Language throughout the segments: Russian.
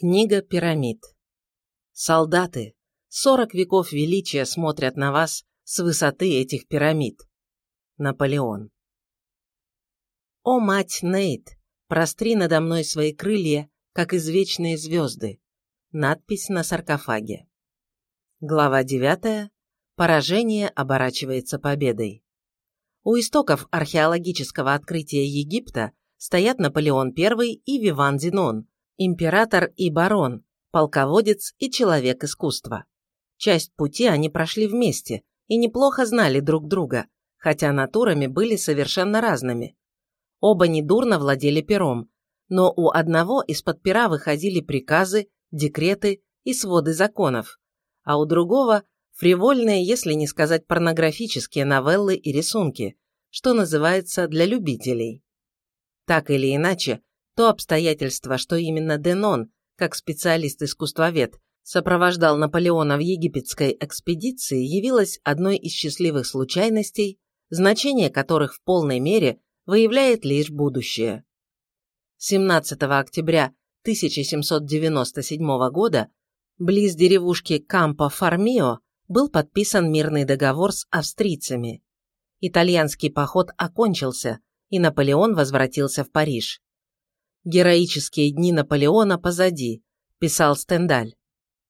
Книга пирамид. Солдаты, сорок веков величия смотрят на вас с высоты этих пирамид. Наполеон. О, мать Нейт, простри надо мной свои крылья, как извечные звезды. Надпись на саркофаге. Глава 9. Поражение оборачивается победой. У истоков археологического открытия Египта стоят Наполеон I и Виван Зенон, император и барон, полководец и человек искусства. Часть пути они прошли вместе и неплохо знали друг друга, хотя натурами были совершенно разными. Оба недурно владели пером, но у одного из-под пера выходили приказы, декреты и своды законов, а у другого – фривольные, если не сказать порнографические новеллы и рисунки, что называется для любителей. Так или иначе, то обстоятельство, что именно Денон, как специалист-искусствовед, сопровождал Наполеона в египетской экспедиции, явилось одной из счастливых случайностей, значение которых в полной мере выявляет лишь будущее. 17 октября 1797 года близ деревушки Кампо-Фармио был подписан мирный договор с австрийцами. Итальянский поход окончился, и Наполеон возвратился в Париж. «Героические дни Наполеона позади», – писал Стендаль.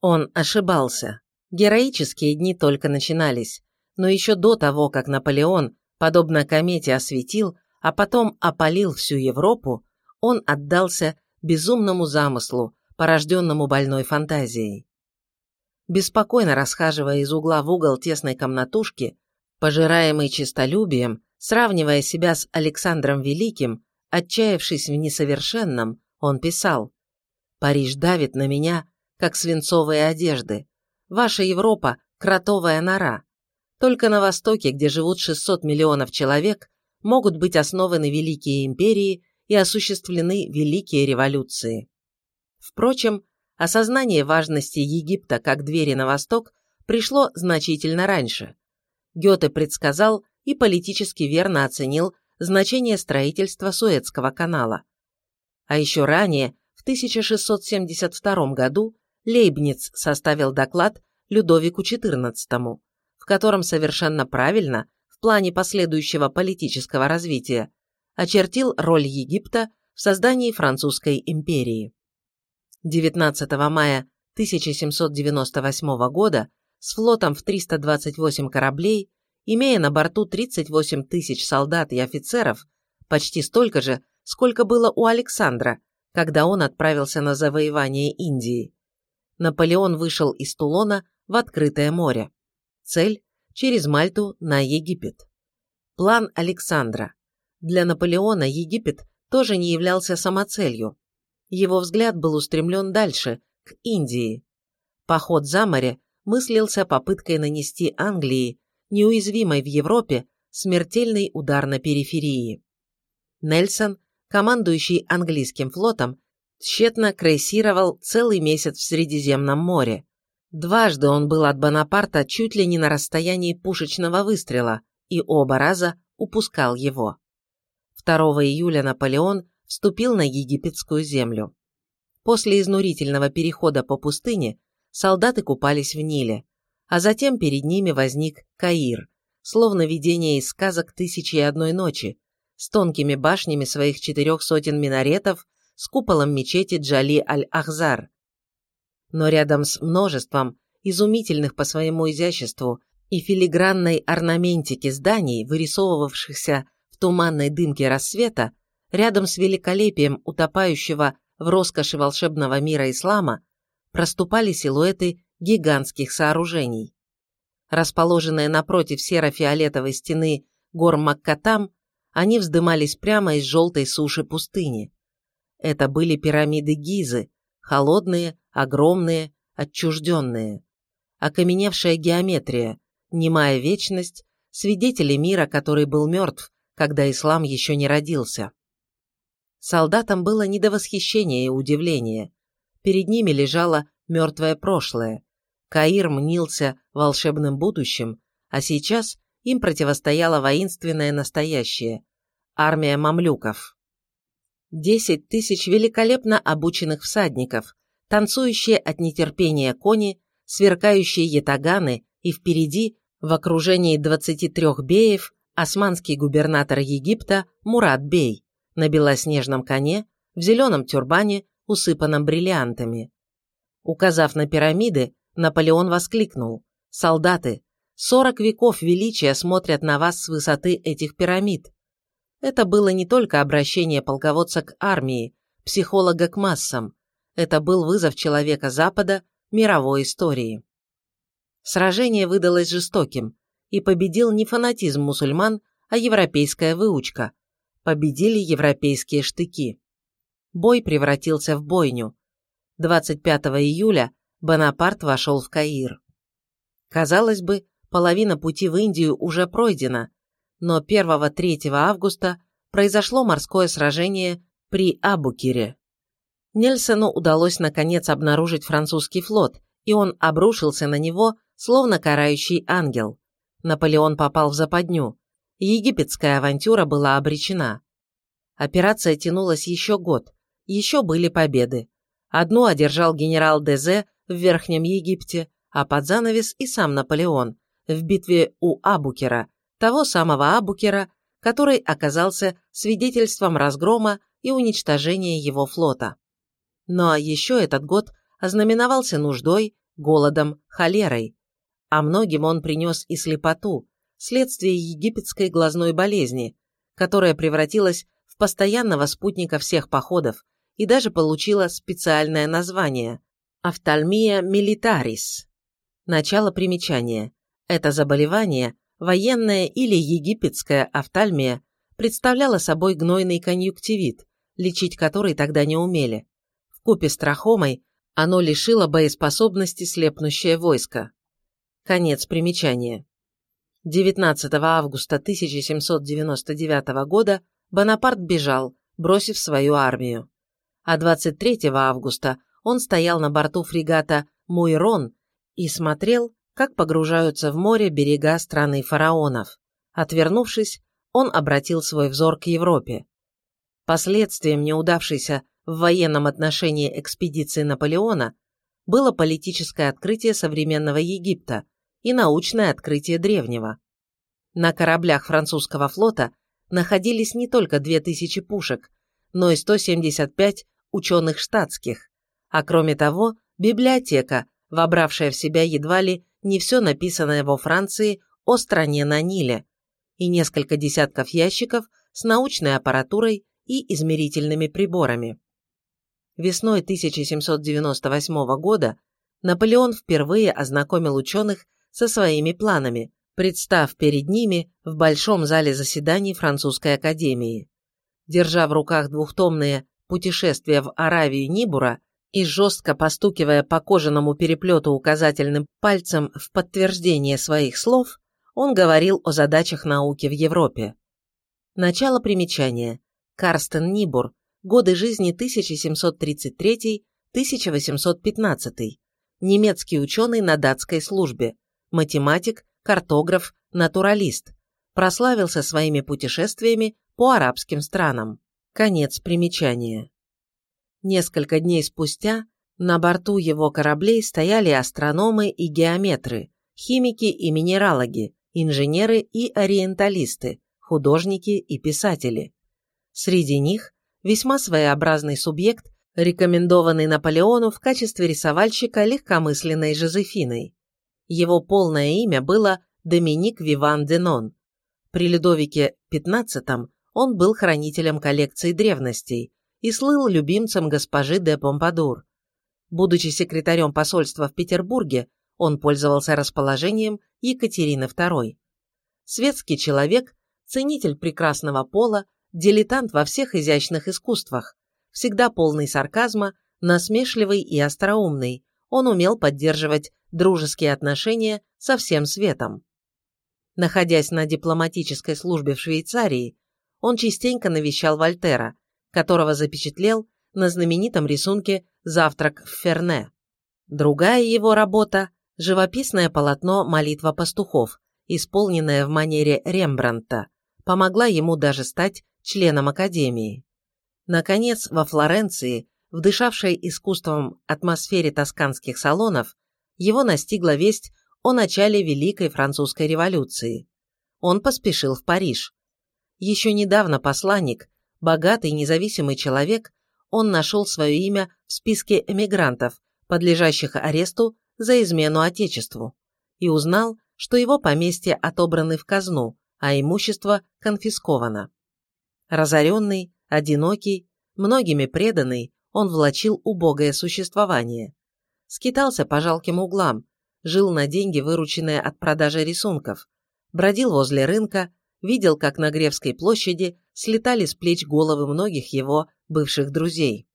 Он ошибался. Героические дни только начинались, но еще до того, как Наполеон, подобно комете, осветил, а потом опалил всю Европу, он отдался безумному замыслу, порожденному больной фантазией. Беспокойно расхаживая из угла в угол тесной комнатушки, пожираемый честолюбием, сравнивая себя с Александром Великим, Отчаявшись в несовершенном, он писал «Париж давит на меня, как свинцовые одежды. Ваша Европа – кротовая нора. Только на Востоке, где живут 600 миллионов человек, могут быть основаны великие империи и осуществлены великие революции». Впрочем, осознание важности Египта как двери на Восток пришло значительно раньше. Гёте предсказал и политически верно оценил значение строительства Суэцкого канала. А еще ранее, в 1672 году, Лейбниц составил доклад Людовику XIV, в котором совершенно правильно, в плане последующего политического развития, очертил роль Египта в создании Французской империи. 19 мая 1798 года с флотом в 328 кораблей имея на борту 38 тысяч солдат и офицеров, почти столько же, сколько было у Александра, когда он отправился на завоевание Индии. Наполеон вышел из Тулона в открытое море. Цель – через Мальту на Египет. План Александра. Для Наполеона Египет тоже не являлся самоцелью. Его взгляд был устремлен дальше, к Индии. Поход за море мыслился попыткой нанести Англии неуязвимой в Европе, смертельный удар на периферии. Нельсон, командующий английским флотом, тщетно крейсировал целый месяц в Средиземном море. Дважды он был от Бонапарта чуть ли не на расстоянии пушечного выстрела, и оба раза упускал его. 2 июля Наполеон вступил на египетскую землю. После изнурительного перехода по пустыне солдаты купались в Ниле а затем перед ними возник Каир, словно видение из сказок «Тысячи и одной ночи», с тонкими башнями своих четырех сотен минаретов, с куполом мечети Джали Аль-Ахзар. Но рядом с множеством изумительных по своему изяществу и филигранной орнаментики зданий, вырисовывавшихся в туманной дымке рассвета, рядом с великолепием утопающего в роскоши волшебного мира ислама, проступали силуэты гигантских сооружений. Расположенные напротив серо-фиолетовой стены гор Маккатам, они вздымались прямо из желтой суши пустыни. Это были пирамиды Гизы, холодные, огромные, отчужденные. Окаменевшая геометрия, немая вечность, свидетели мира, который был мертв, когда ислам еще не родился. Солдатам было не до восхищения и удивления. Перед ними лежало мертвое прошлое, Каир мнился волшебным будущим, а сейчас им противостояло воинственное настоящее – армия мамлюков. Десять тысяч великолепно обученных всадников, танцующие от нетерпения кони, сверкающие ятаганы и впереди, в окружении 23 беев, османский губернатор Египта Мурат Бей на белоснежном коне, в зеленом тюрбане, усыпанном бриллиантами. Указав на пирамиды, Наполеон воскликнул «Солдаты, сорок веков величия смотрят на вас с высоты этих пирамид». Это было не только обращение полководца к армии, психолога к массам, это был вызов человека Запада мировой истории. Сражение выдалось жестоким, и победил не фанатизм мусульман, а европейская выучка. Победили европейские штыки. Бой превратился в бойню. 25 июля Бонапарт вошел в Каир. Казалось бы, половина пути в Индию уже пройдена, но 1-3 августа произошло морское сражение при Абукире. Нельсону удалось наконец обнаружить французский флот, и он обрушился на него, словно карающий ангел. Наполеон попал в западню. Египетская авантюра была обречена. Операция тянулась еще год, еще были победы. Одну одержал генерал Дезе в Верхнем Египте, а под занавес и сам Наполеон в битве у Абукера, того самого Абукера, который оказался свидетельством разгрома и уничтожения его флота. Но еще этот год ознаменовался нуждой, голодом, холерой, а многим он принес и слепоту, следствие египетской глазной болезни, которая превратилась в постоянного спутника всех походов и даже получила специальное название – офтальмия милитарис. Начало примечания. Это заболевание, военная или египетская офтальмия, представляло собой гнойный конъюнктивит, лечить который тогда не умели. Вкупе с трахомой оно лишило боеспособности слепнущее войско. Конец примечания. 19 августа 1799 года Бонапарт бежал, бросив свою армию. А 23 августа он стоял на борту фрегата «Муйрон» и смотрел, как погружаются в море берега страны фараонов. Отвернувшись, он обратил свой взор к Европе. Последствием неудавшейся в военном отношении экспедиции Наполеона было политическое открытие современного Египта и научное открытие древнего. На кораблях французского флота находились не только 2000 пушек, но и 175 ученых штатских, а кроме того, библиотека, вобравшая в себя едва ли не все написанное во Франции о стране на Ниле, и несколько десятков ящиков с научной аппаратурой и измерительными приборами. Весной 1798 года Наполеон впервые ознакомил ученых со своими планами, представ перед ними в Большом зале заседаний Французской академии. Держа в руках двухтомные «Путешествия в Аравию Нибура» и жестко постукивая по кожаному переплету указательным пальцем в подтверждение своих слов, он говорил о задачах науки в Европе. Начало примечания. Карстен Нибур, годы жизни 1733-1815, немецкий ученый на датской службе, математик, картограф, натуралист, прославился своими путешествиями по арабским странам. Конец примечания. Несколько дней спустя на борту его кораблей стояли астрономы и геометры, химики и минералоги, инженеры и ориенталисты, художники и писатели. Среди них весьма своеобразный субъект, рекомендованный Наполеону в качестве рисовальщика легкомысленной Жозефиной. Его полное имя было Доминик Виван Денон. При Людовике XV он был хранителем коллекции древностей и слыл любимцем госпожи де Помпадур. Будучи секретарем посольства в Петербурге, он пользовался расположением Екатерины II. Светский человек, ценитель прекрасного пола, дилетант во всех изящных искусствах, всегда полный сарказма, насмешливый и остроумный, он умел поддерживать дружеские отношения со всем светом. Находясь на дипломатической службе в Швейцарии, он частенько навещал Вольтера, которого запечатлел на знаменитом рисунке «Завтрак в Ферне». Другая его работа – живописное полотно «Молитва пастухов», исполненное в манере Рембрандта, помогла ему даже стать членом Академии. Наконец, во Флоренции, в дышавшей искусством атмосфере тосканских салонов, его настигла весть о начале Великой Французской революции. Он поспешил в Париж. Еще недавно посланник, богатый независимый человек, он нашел свое имя в списке эмигрантов, подлежащих аресту за измену Отечеству, и узнал, что его поместья отобраны в казну, а имущество конфисковано. Разоренный, одинокий, многими преданный, он влачил убогое существование. Скитался по жалким углам, жил на деньги, вырученные от продажи рисунков, бродил возле рынка, видел, как на Гревской площади слетали с плеч головы многих его бывших друзей.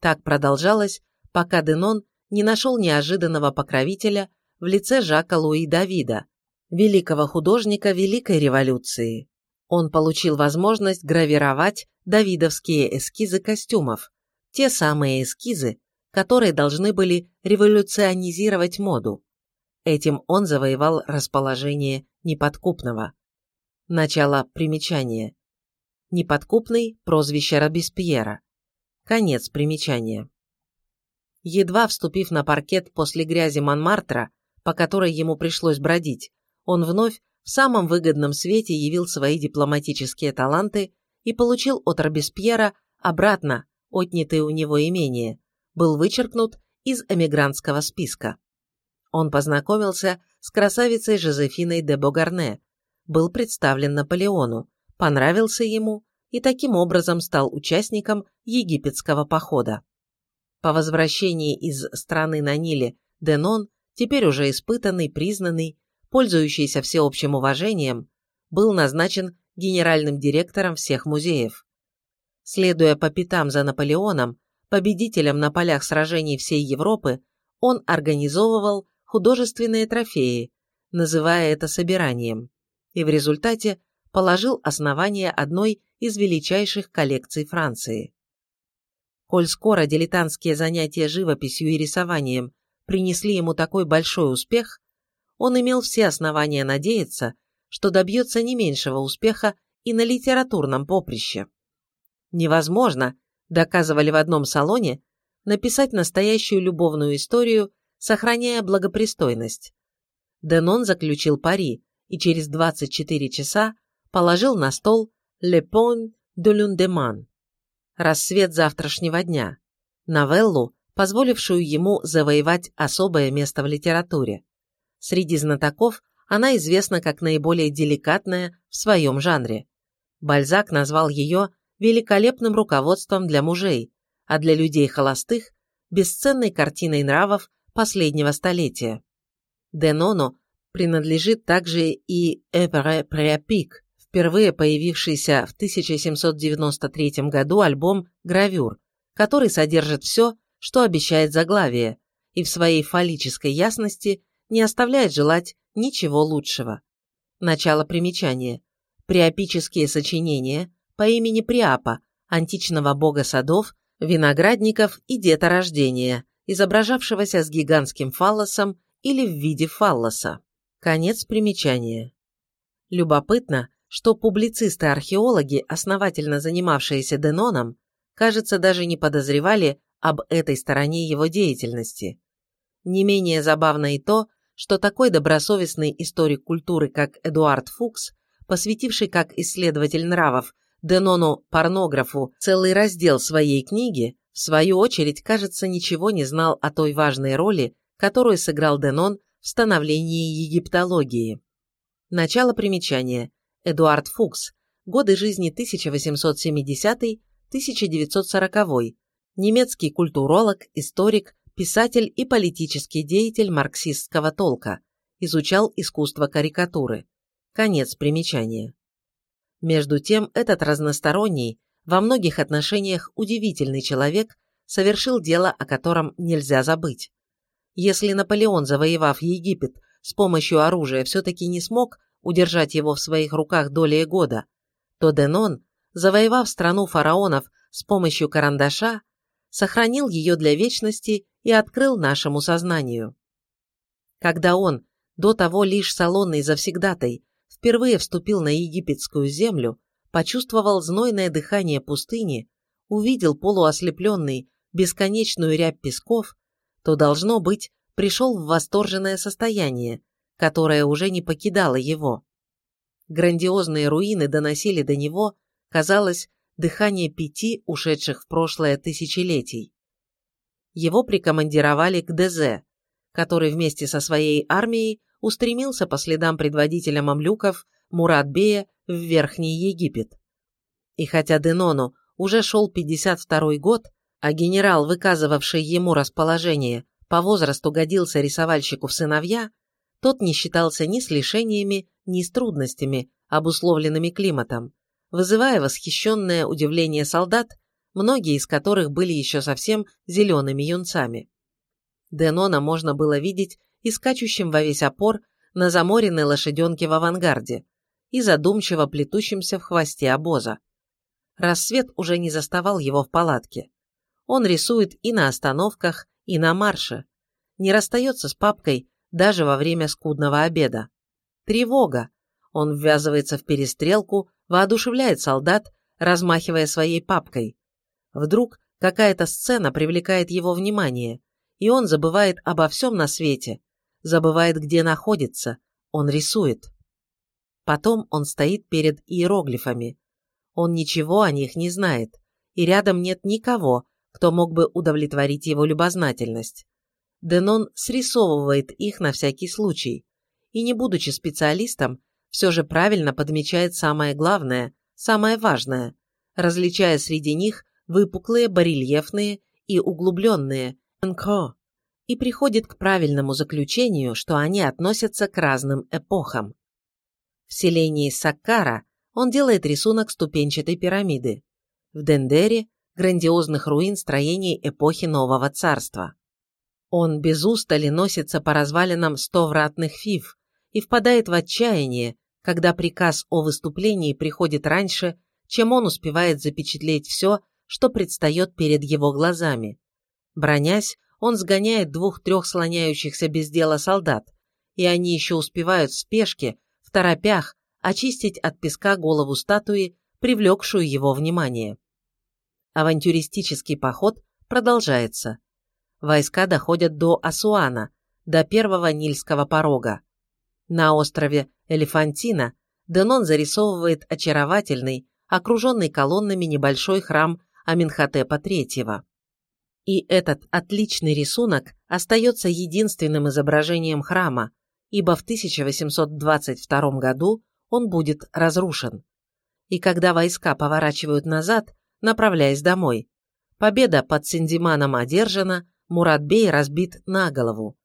Так продолжалось, пока Денон не нашел неожиданного покровителя в лице Жака Луи Давида, великого художника Великой революции. Он получил возможность гравировать давидовские эскизы костюмов, те самые эскизы, которые должны были революционизировать моду. Этим он завоевал расположение неподкупного. Начало примечания. Неподкупный – прозвище Робеспьера. Конец примечания. Едва вступив на паркет после грязи Монмартра, по которой ему пришлось бродить, он вновь в самом выгодном свете явил свои дипломатические таланты и получил от Робеспьера обратно отнятые у него имения, был вычеркнут из эмигрантского списка. Он познакомился с красавицей Жозефиной де Богарне, был представлен Наполеону, понравился ему и таким образом стал участником египетского похода. По возвращении из страны на Ниле Денон, теперь уже испытанный, признанный, пользующийся всеобщим уважением, был назначен генеральным директором всех музеев. Следуя по пятам за Наполеоном, победителем на полях сражений всей Европы, он организовывал художественные трофеи, называя это собиранием, и в результате положил основание одной из величайших коллекций Франции. Коль скоро дилетантские занятия живописью и рисованием принесли ему такой большой успех, он имел все основания надеяться, что добьется не меньшего успеха и на литературном поприще. Невозможно, доказывали в одном салоне, написать настоящую любовную историю, сохраняя благопристойность. Денон заключил пари и через 24 часа положил на стол «Le Pont de Lundemans» «Рассвет завтрашнего дня», новеллу, позволившую ему завоевать особое место в литературе. Среди знатоков она известна как наиболее деликатная в своем жанре. Бальзак назвал ее великолепным руководством для мужей, а для людей холостых – бесценной картиной нравов последнего столетия. Деноно принадлежит также и «Эпере Преапик», впервые появившийся в 1793 году альбом «Гравюр», который содержит все, что обещает заглавие, и в своей фаллической ясности не оставляет желать ничего лучшего. Начало примечания. Приапические сочинения по имени Приапа, античного бога садов, виноградников и деторождения, изображавшегося с гигантским фаллосом или в виде фаллоса. Конец примечания. Любопытно, что публицисты-археологи, основательно занимавшиеся Деноном, кажется, даже не подозревали об этой стороне его деятельности. Не менее забавно и то, что такой добросовестный историк культуры, как Эдуард Фукс, посвятивший как исследователь нравов Денону-порнографу целый раздел своей книги, в свою очередь, кажется, ничего не знал о той важной роли, которую сыграл Денон в становлении египтологии. Начало примечания. Эдуард Фукс. Годы жизни 1870-1940. Немецкий культуролог, историк, писатель и политический деятель марксистского толка. Изучал искусство карикатуры. Конец примечания. Между тем, этот разносторонний, во многих отношениях удивительный человек совершил дело, о котором нельзя забыть. Если Наполеон, завоевав Египет, с помощью оружия все-таки не смог удержать его в своих руках долей года, то Денон, завоевав страну фараонов с помощью карандаша, сохранил ее для вечности и открыл нашему сознанию. Когда он, до того лишь салонный завсегдатай, впервые вступил на египетскую землю, почувствовал знойное дыхание пустыни, увидел полуослепленный, бесконечную рябь песков, то, должно быть, пришел в восторженное состояние, которое уже не покидало его. Грандиозные руины доносили до него, казалось, дыхание пяти ушедших в прошлое тысячелетий. Его прикомандировали к ДЗ, который вместе со своей армией устремился по следам предводителя мамлюков Мурат-бея в Верхний Египет. И хотя Денону уже шел 52 год, а генерал, выказывавший ему расположение, по возрасту годился рисовальщику в сыновья, тот не считался ни с лишениями, ни с трудностями, обусловленными климатом, вызывая восхищенное удивление солдат, многие из которых были еще совсем зелеными юнцами. Денона можно было видеть и скачущим во весь опор на заморенной лошаденке в авангарде и задумчиво плетущимся в хвосте обоза. Рассвет уже не заставал его в палатке. Он рисует и на остановках, и на марше. Не расстается с папкой даже во время скудного обеда. Тревога. Он ввязывается в перестрелку, воодушевляет солдат, размахивая своей папкой. Вдруг какая-то сцена привлекает его внимание, и он забывает обо всем на свете, забывает, где находится, он рисует. Потом он стоит перед иероглифами. Он ничего о них не знает, и рядом нет никого, кто мог бы удовлетворить его любознательность. Денон срисовывает их на всякий случай, и не будучи специалистом, все же правильно подмечает самое главное, самое важное, различая среди них выпуклые, барельефные и углубленные, энкро, и приходит к правильному заключению, что они относятся к разным эпохам. В селении Саккара он делает рисунок ступенчатой пирамиды. В Дендере грандиозных руин строений эпохи Нового Царства. Он без устали носится по развалинам стовратных фив и впадает в отчаяние, когда приказ о выступлении приходит раньше, чем он успевает запечатлеть все, что предстает перед его глазами. Бронясь, он сгоняет двух-трех слоняющихся без дела солдат, и они еще успевают в спешке, в торопях, очистить от песка голову статуи, привлекшую его внимание. Авантюристический поход продолжается. Войска доходят до Асуана, до первого Нильского порога. На острове Элефантина Денон зарисовывает очаровательный, окруженный колоннами небольшой храм Аминхотепа III. И этот отличный рисунок остается единственным изображением храма, ибо в 1822 году он будет разрушен. И когда войска поворачивают назад, направляясь домой. Победа под Синдиманом одержана, Мурат-бей разбит на голову.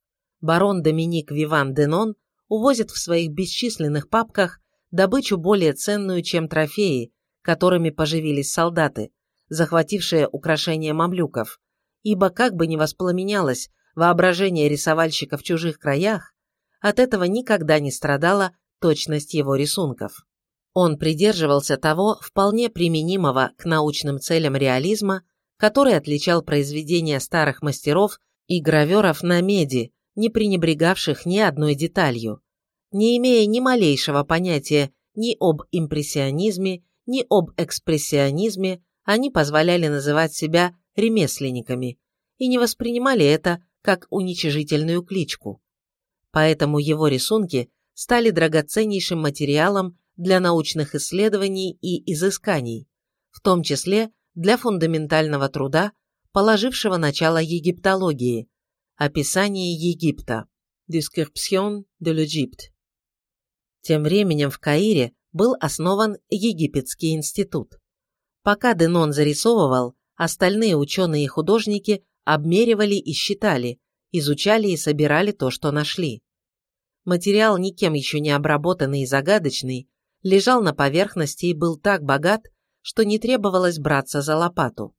Барон Доминик Виван Денон увозит в своих бесчисленных папках добычу более ценную, чем трофеи, которыми поживились солдаты, захватившие украшения мамлюков, ибо как бы ни воспламенялось воображение рисовальщика в чужих краях, от этого никогда не страдала точность его рисунков. Он придерживался того вполне применимого к научным целям реализма, который отличал произведения старых мастеров и граверов на меди, не пренебрегавших ни одной деталью, не имея ни малейшего понятия ни об импрессионизме, ни об экспрессионизме, они позволяли называть себя ремесленниками и не воспринимали это как уничижительную кличку. Поэтому его рисунки стали драгоценнейшим материалом для научных исследований и изысканий, в том числе для фундаментального труда, положившего начало египтологии, описание Египта, Description de l'Égypte. Тем временем в Каире был основан Египетский институт. Пока Денон зарисовывал, остальные ученые и художники обмеривали и считали, изучали и собирали то, что нашли. Материал, никем еще не обработанный и загадочный, лежал на поверхности и был так богат, что не требовалось браться за лопату.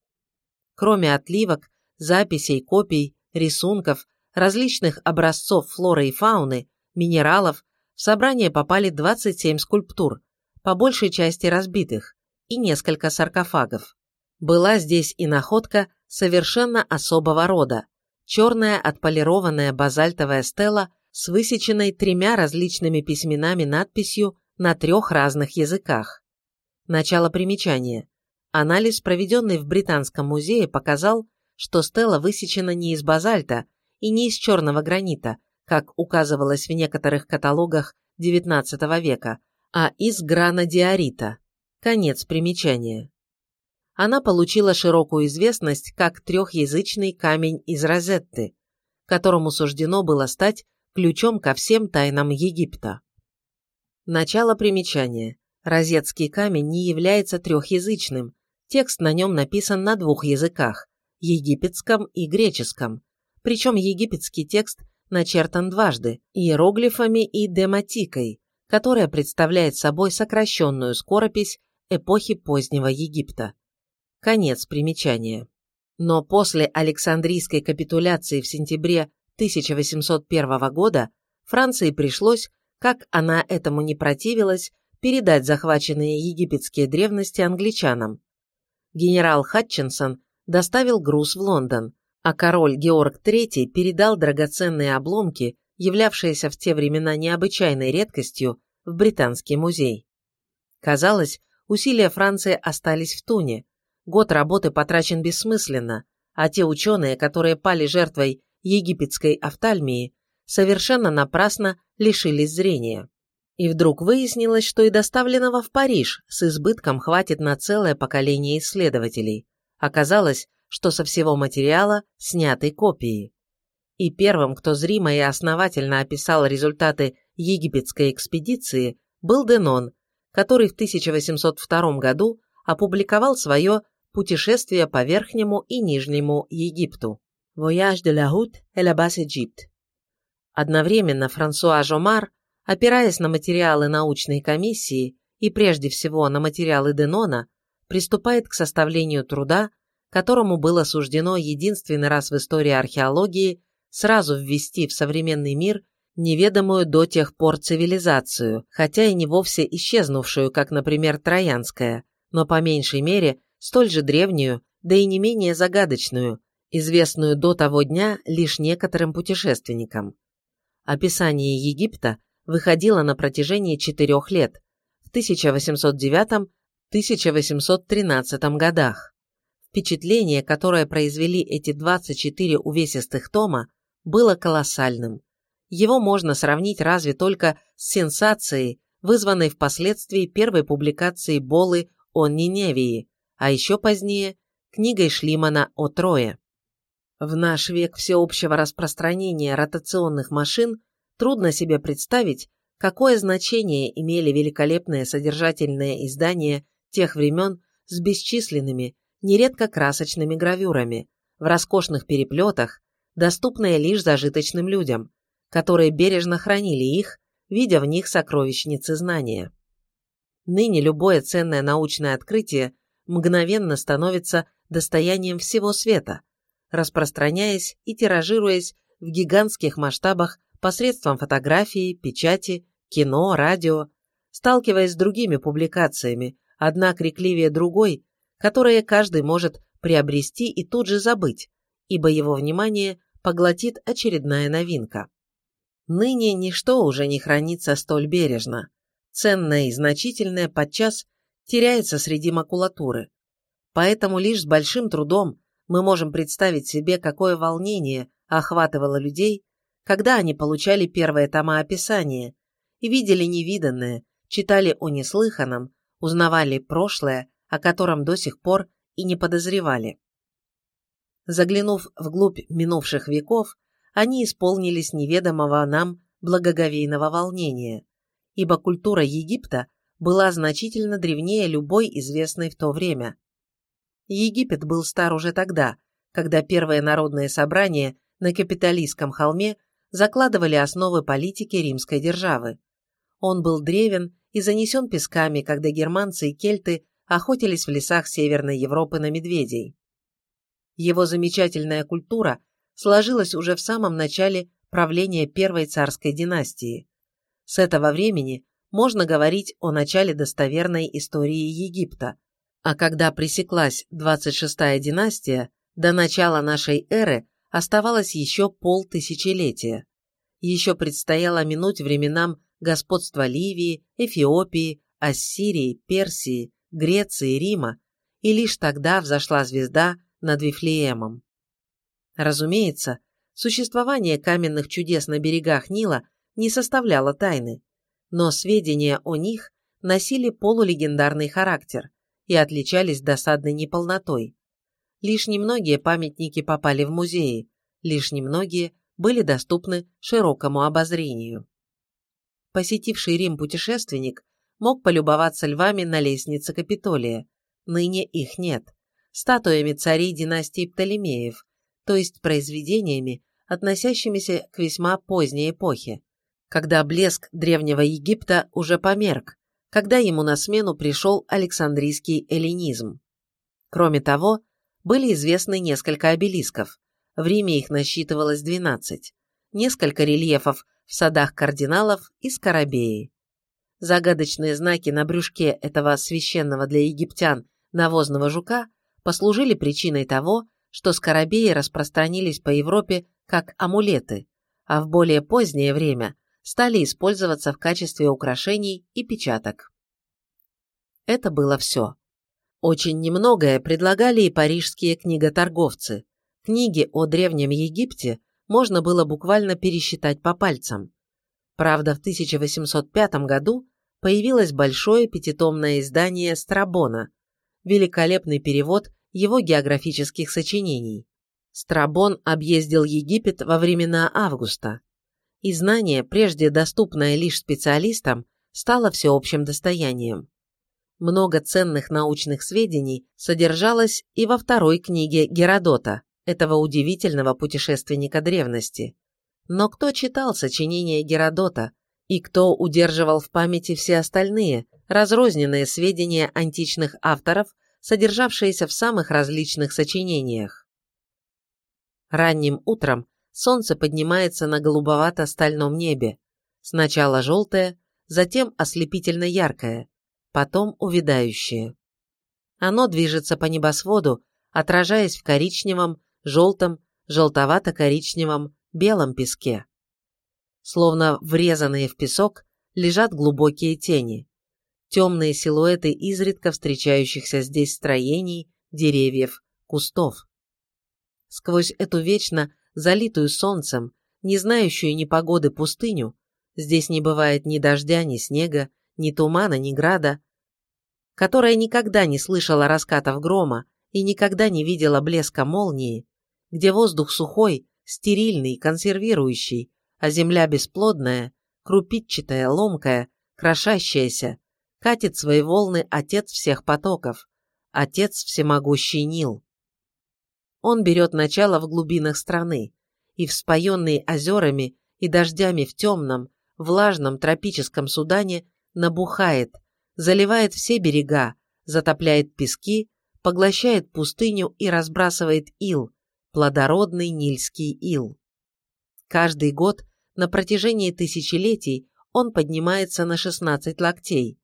Кроме отливок, записей, копий, рисунков, различных образцов флоры и фауны, минералов, в собрание попали 27 скульптур, по большей части разбитых, и несколько саркофагов. Была здесь и находка совершенно особого рода, черная отполированная базальтовая стела с высеченной тремя различными письменами надписью на трех разных языках. Начало примечания. Анализ, проведенный в Британском музее, показал, что стела высечена не из базальта и не из черного гранита, как указывалось в некоторых каталогах XIX века, а из гранодиорита. Конец примечания. Она получила широкую известность как трехязычный камень из Розетты, которому суждено было стать ключом ко всем тайнам Египта. Начало примечания. Розетский камень не является трехязычным, текст на нем написан на двух языках – египетском и греческом, причем египетский текст начертан дважды – иероглифами и дематикой, которая представляет собой сокращенную скоропись эпохи позднего Египта. Конец примечания. Но после Александрийской капитуляции в сентябре 1801 года Франции пришлось как она этому не противилась, передать захваченные египетские древности англичанам. Генерал Хатчинсон доставил груз в Лондон, а король Георг III передал драгоценные обломки, являвшиеся в те времена необычайной редкостью, в Британский музей. Казалось, усилия Франции остались в туне, год работы потрачен бессмысленно, а те ученые, которые пали жертвой египетской офтальмии, совершенно напрасно лишились зрения. И вдруг выяснилось, что и доставленного в Париж с избытком хватит на целое поколение исследователей. Оказалось, что со всего материала сняты копии. И первым, кто зримо и основательно описал результаты египетской экспедиции, был Денон, который в 1802 году опубликовал свое «Путешествие по Верхнему и Нижнему Египту» «Voyage de la route et la basse Égypte», Одновременно Франсуа Жомар, опираясь на материалы научной комиссии и прежде всего на материалы Денона, приступает к составлению труда, которому было суждено единственный раз в истории археологии сразу ввести в современный мир неведомую до тех пор цивилизацию, хотя и не вовсе исчезнувшую, как, например, Троянская, но по меньшей мере столь же древнюю, да и не менее загадочную, известную до того дня лишь некоторым путешественникам. Описание Египта выходило на протяжении четырех лет, в 1809-1813 годах. Впечатление, которое произвели эти 24 увесистых тома, было колоссальным. Его можно сравнить разве только с сенсацией, вызванной впоследствии первой публикацией Болы о Ниневии, а еще позднее книгой Шлимана о Трое. В наш век всеобщего распространения ротационных машин трудно себе представить, какое значение имели великолепные содержательные издания тех времен с бесчисленными, нередко красочными гравюрами, в роскошных переплетах, доступные лишь зажиточным людям, которые бережно хранили их, видя в них сокровищницы знания. Ныне любое ценное научное открытие мгновенно становится достоянием всего света, распространяясь и тиражируясь в гигантских масштабах посредством фотографии, печати, кино, радио, сталкиваясь с другими публикациями, одна крикливее другой, которые каждый может приобрести и тут же забыть, ибо его внимание поглотит очередная новинка. Ныне ничто уже не хранится столь бережно. Ценное и значительное подчас теряется среди макулатуры. Поэтому лишь с большим трудом мы можем представить себе, какое волнение охватывало людей, когда они получали первые тома описания и видели невиданное, читали о неслыханном, узнавали прошлое, о котором до сих пор и не подозревали. Заглянув вглубь минувших веков, они исполнились неведомого нам благоговейного волнения, ибо культура Египта была значительно древнее любой известной в то время. Египет был стар уже тогда, когда первые народные собрания на капиталистском холме закладывали основы политики римской державы. Он был древен и занесен песками, когда германцы и кельты охотились в лесах Северной Европы на медведей. Его замечательная культура сложилась уже в самом начале правления Первой царской династии. С этого времени можно говорить о начале достоверной истории Египта, а когда пресеклась 26-я династия, до начала нашей эры оставалось еще полтысячелетия. Еще предстояло минуть временам господства Ливии, Эфиопии, Ассирии, Персии, Греции, Рима, и лишь тогда взошла звезда над Вифлеемом. Разумеется, существование каменных чудес на берегах Нила не составляло тайны, но сведения о них носили полулегендарный характер и отличались досадной неполнотой. Лишь немногие памятники попали в музеи, лишь немногие были доступны широкому обозрению. Посетивший Рим путешественник мог полюбоваться львами на лестнице Капитолия, ныне их нет, статуями царей династии Птолемеев, то есть произведениями, относящимися к весьма поздней эпохе, когда блеск древнего Египта уже померк, когда ему на смену пришел Александрийский эллинизм. Кроме того, были известны несколько обелисков, в Риме их насчитывалось 12, несколько рельефов в садах кардиналов и скоробеи. Загадочные знаки на брюшке этого священного для египтян навозного жука послужили причиной того, что скоробеи распространились по Европе как амулеты, а в более позднее время стали использоваться в качестве украшений и печаток. Это было все. Очень немногое предлагали и парижские книготорговцы. Книги о Древнем Египте можно было буквально пересчитать по пальцам. Правда, в 1805 году появилось большое пятитомное издание Страбона, великолепный перевод его географических сочинений. Страбон объездил Египет во времена Августа, и знание, прежде доступное лишь специалистам, стало всеобщим достоянием. Много ценных научных сведений содержалось и во второй книге Геродота, этого удивительного путешественника древности. Но кто читал сочинения Геродота, и кто удерживал в памяти все остальные, разрозненные сведения античных авторов, содержавшиеся в самых различных сочинениях? Ранним утром солнце поднимается на голубовато-стальном небе, сначала желтое, затем ослепительно яркое, потом увядающее. Оно движется по небосводу, отражаясь в коричневом, желтом, желтовато-коричневом, белом песке. Словно врезанные в песок лежат глубокие тени, темные силуэты изредка встречающихся здесь строений, деревьев, кустов. Сквозь эту вечно залитую солнцем, не знающую ни погоды пустыню, здесь не бывает ни дождя, ни снега, ни тумана, ни града, которая никогда не слышала раскатов грома и никогда не видела блеска молнии, где воздух сухой, стерильный, консервирующий, а земля бесплодная, крупитчатая, ломкая, крошащаяся, катит свои волны отец всех потоков, отец всемогущий Нил. Он берет начало в глубинах страны, и вспоенный озерами и дождями в темном, влажном тропическом Судане набухает, заливает все берега, затопляет пески, поглощает пустыню и разбрасывает ил, плодородный нильский ил. Каждый год на протяжении тысячелетий он поднимается на 16 локтей.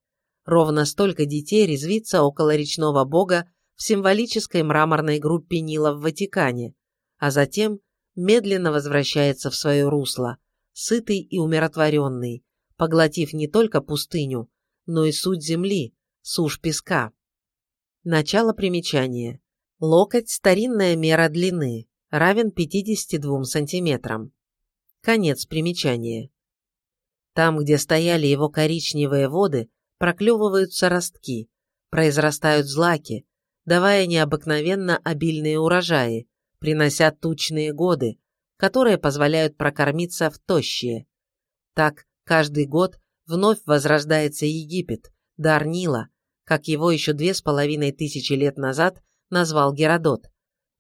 Ровно столько детей резвится около речного бога в символической мраморной группе Нила в Ватикане, а затем медленно возвращается в свое русло, сытый и умиротворенный, поглотив не только пустыню, но и суть земли, сушь песка. Начало примечания. Локоть – старинная мера длины, равен 52 сантиметрам. Конец примечания. Там, где стояли его коричневые воды, проклевываются ростки, произрастают злаки, давая необыкновенно обильные урожаи, принося тучные годы, которые позволяют прокормиться в тощие. Так, каждый год вновь возрождается Египет, дар Нила, как его еще две с половиной тысячи лет назад назвал Геродот,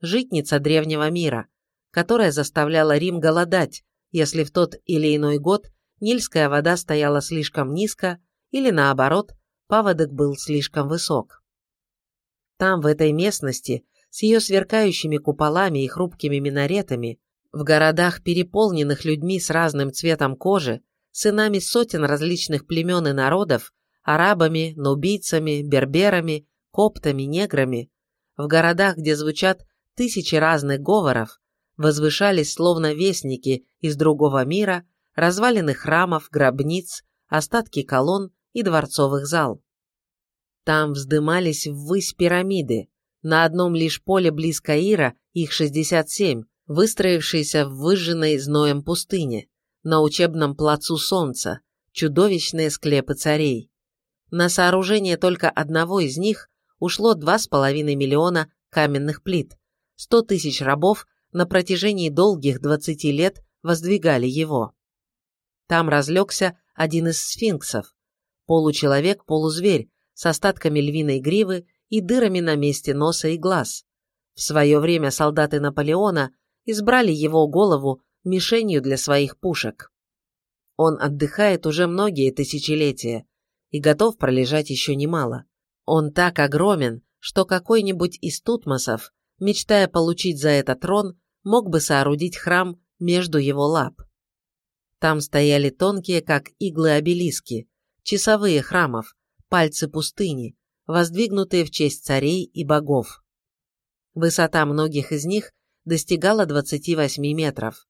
житница древнего мира, которая заставляла Рим голодать, если в тот или иной год Нильская вода стояла слишком низко или, наоборот, паводок был слишком высок. Там, в этой местности, с ее сверкающими куполами и хрупкими минаретами, в городах, переполненных людьми с разным цветом кожи, сынами сотен различных племен и народов, арабами, нубийцами, берберами, коптами, неграми, в городах, где звучат тысячи разных говоров, возвышались словно вестники из другого мира, развалины храмов, гробниц, остатки колонн и дворцовых зал. Там вздымались ввысь пирамиды, на одном лишь поле близ Каира их 67, выстроившиеся в выжженной зноем пустыне, на учебном плацу Солнца, чудовищные склепы царей. На сооружение только одного из них ушло 2,5 миллиона каменных плит, 100 тысяч рабов на протяжении долгих 20 лет воздвигали его. Там разлегся один из сфинксов, получеловек-полузверь с остатками львиной гривы и дырами на месте носа и глаз. В свое время солдаты Наполеона избрали его голову мишенью для своих пушек. Он отдыхает уже многие тысячелетия и готов пролежать еще немало. Он так огромен, что какой-нибудь из тутмосов, мечтая получить за это трон, мог бы соорудить храм между его лап. Там стояли тонкие, как иглы обелиски, часовые храмов, пальцы пустыни, воздвигнутые в честь царей и богов. Высота многих из них достигала 28 метров.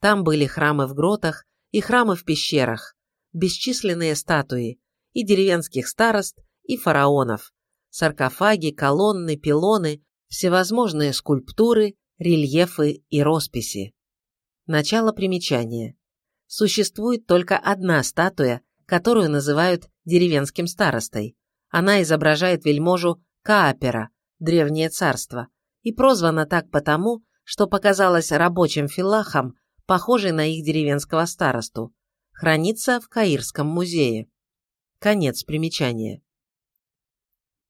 Там были храмы в гротах и храмы в пещерах, бесчисленные статуи, и деревенских старост, и фараонов, саркофаги, колонны, пилоны, всевозможные скульптуры, рельефы и росписи. Начало примечания. Существует только одна статуя, которую называют деревенским старостой. Она изображает вельможу Каапера, древнее царство, и прозвана так потому, что показалась рабочим филахам, похожей на их деревенского старосту. Хранится в Каирском музее. Конец примечания.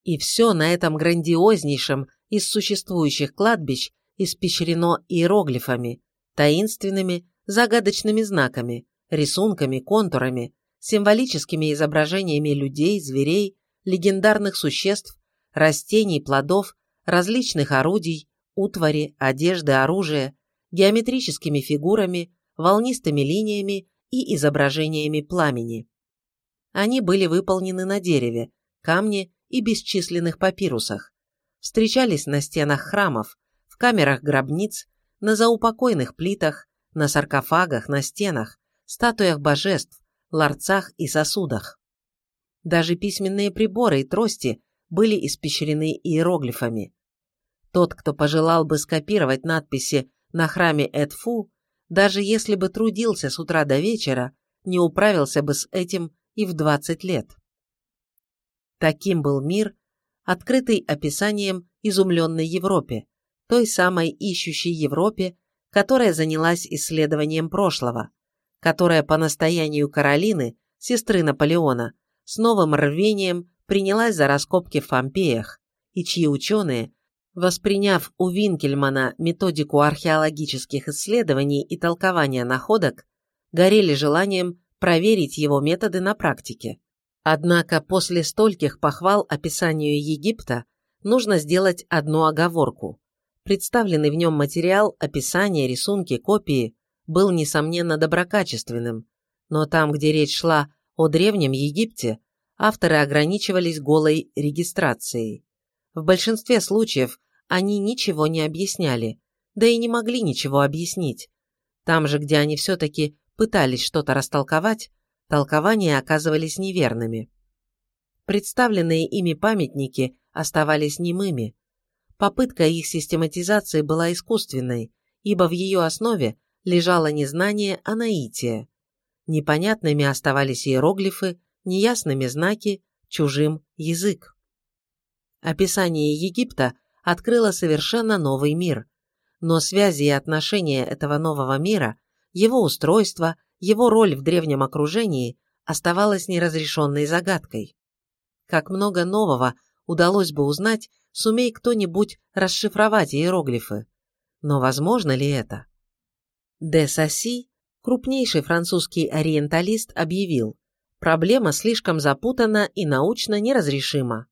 И все на этом грандиознейшем из существующих кладбищ испещрено иероглифами, таинственными, загадочными знаками, рисунками, контурами, символическими изображениями людей, зверей, легендарных существ, растений, плодов, различных орудий, утвари, одежды, оружия, геометрическими фигурами, волнистыми линиями и изображениями пламени. Они были выполнены на дереве, камне и бесчисленных папирусах, встречались на стенах храмов, в камерах гробниц, на заупокойных плитах, на саркофагах, на стенах, статуях божеств, ларцах и сосудах. Даже письменные приборы и трости были испещрены иероглифами. Тот, кто пожелал бы скопировать надписи на храме Эдфу, даже если бы трудился с утра до вечера, не управился бы с этим и в 20 лет. Таким был мир, открытый описанием изумленной Европе, той самой ищущей Европе, которая занялась исследованием прошлого, которая по настоянию Каролины, сестры Наполеона, с новым рвением принялась за раскопки в Помпеях, и чьи ученые, восприняв у Винкельмана методику археологических исследований и толкования находок, горели желанием проверить его методы на практике. Однако после стольких похвал описанию Египта нужно сделать одну оговорку. Представленный в нем материал, описание, рисунки, копии был, несомненно, доброкачественным, но там, где речь шла о Древнем Египте, авторы ограничивались голой регистрацией. В большинстве случаев они ничего не объясняли, да и не могли ничего объяснить. Там же, где они все-таки пытались что-то растолковать, толкования оказывались неверными. Представленные ими памятники оставались немыми. Попытка их систематизации была искусственной, ибо в ее основе лежало не знание, а наитие. Непонятными оставались иероглифы, неясными знаки, чужим язык. Описание Египта открыло совершенно новый мир, но связи и отношения этого нового мира, его устройство, его роль в древнем окружении оставалась неразрешенной загадкой. Как много нового удалось бы узнать, сумей кто-нибудь расшифровать иероглифы. Но возможно ли это? Де Сасси, крупнейший французский ориенталист, объявил, проблема слишком запутана и научно неразрешима.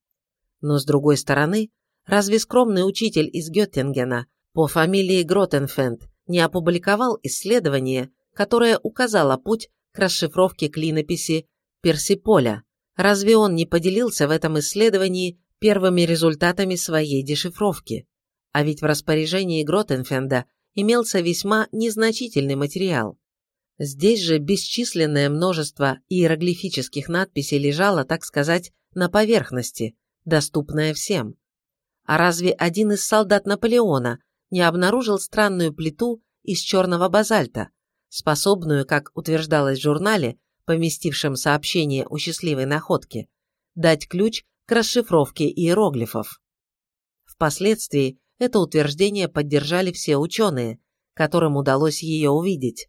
Но с другой стороны, разве скромный учитель из Геттингена по фамилии Гротенфенд не опубликовал исследование, которое указало путь к расшифровке клинописи Персиполя? Разве он не поделился в этом исследовании первыми результатами своей дешифровки? А ведь в распоряжении Гротенфенда имелся весьма незначительный материал. Здесь же бесчисленное множество иероглифических надписей лежало, так сказать, на поверхности, доступное всем. А разве один из солдат Наполеона не обнаружил странную плиту из черного базальта, способную, как утверждалось в журнале, поместившем сообщение о счастливой находке, дать ключ к расшифровке иероглифов. Впоследствии это утверждение поддержали все ученые, которым удалось ее увидеть.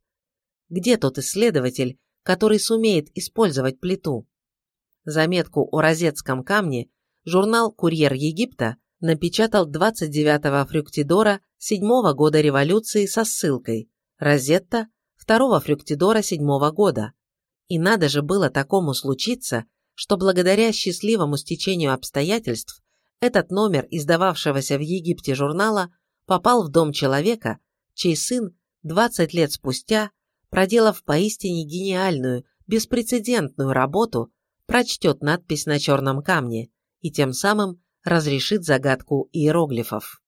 Где тот исследователь, который сумеет использовать плиту? Заметку о розетском камне журнал «Курьер Египта» напечатал 29-го фруктидора 7-го года революции со ссылкой «Розетта 2-го фруктидора 7-го года». И надо же было такому случиться, что благодаря счастливому стечению обстоятельств этот номер издававшегося в Египте журнала попал в дом человека, чей сын 20 лет спустя, проделав поистине гениальную, беспрецедентную работу, прочтет надпись на черном камне и тем самым разрешит загадку иероглифов.